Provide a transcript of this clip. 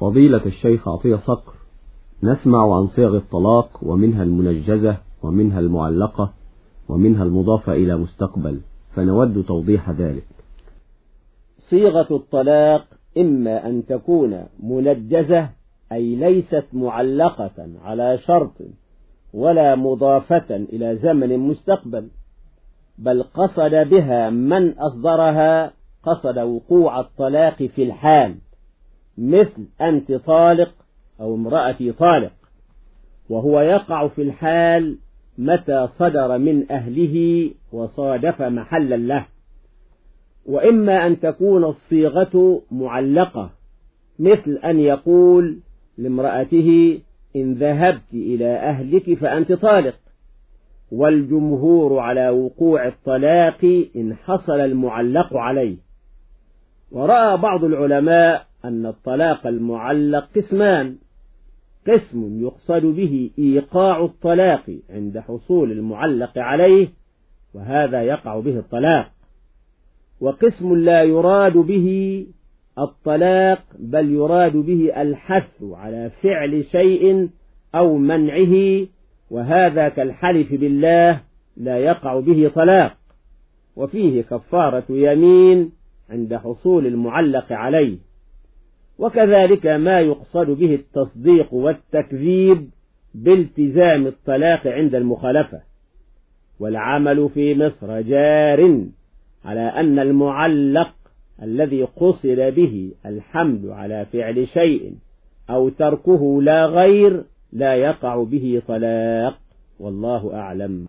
فضيلة الشيخ عطية صقر نسمع عن صيغ الطلاق ومنها المنجزة ومنها المعلقة ومنها المضافة إلى مستقبل فنود توضيح ذلك. صيغة الطلاق إما أن تكون منجزة أي ليست معلقة على شرط ولا مضافة إلى زمن مستقبل بل قصد بها من أصدرها قصد وقوع الطلاق في الحال. مثل أنت طالق أو امرأتي طالق وهو يقع في الحال متى صدر من أهله وصادف محلا له. وإما أن تكون الصيغة معلقة مثل أن يقول لامرأته إن ذهبت إلى أهلك فأنت طالق والجمهور على وقوع الطلاق إن حصل المعلق عليه. ورأى بعض العلماء أن الطلاق المعلق قسمان. قسم يقصد به إيقاع الطلاق عند حصول المعلق عليه وهذا يقع به الطلاق. وقسم لا يراد به الطلاق بل يراد به الحث على فعل شيء أو منعه وهذا كالحلف بالله لا يقع به طلاق. وفيه كفارة يمين عند حصول المعلق عليه. وكذلك ما يقصد به التصديق والتكذيب بالتزام الطلاق عند المخالفة. والعمل في مصر جار على أن المعلق الذي قصد به الحمل على فعل شيء أو تركه لا غير لا يقع به طلاق والله أعلم.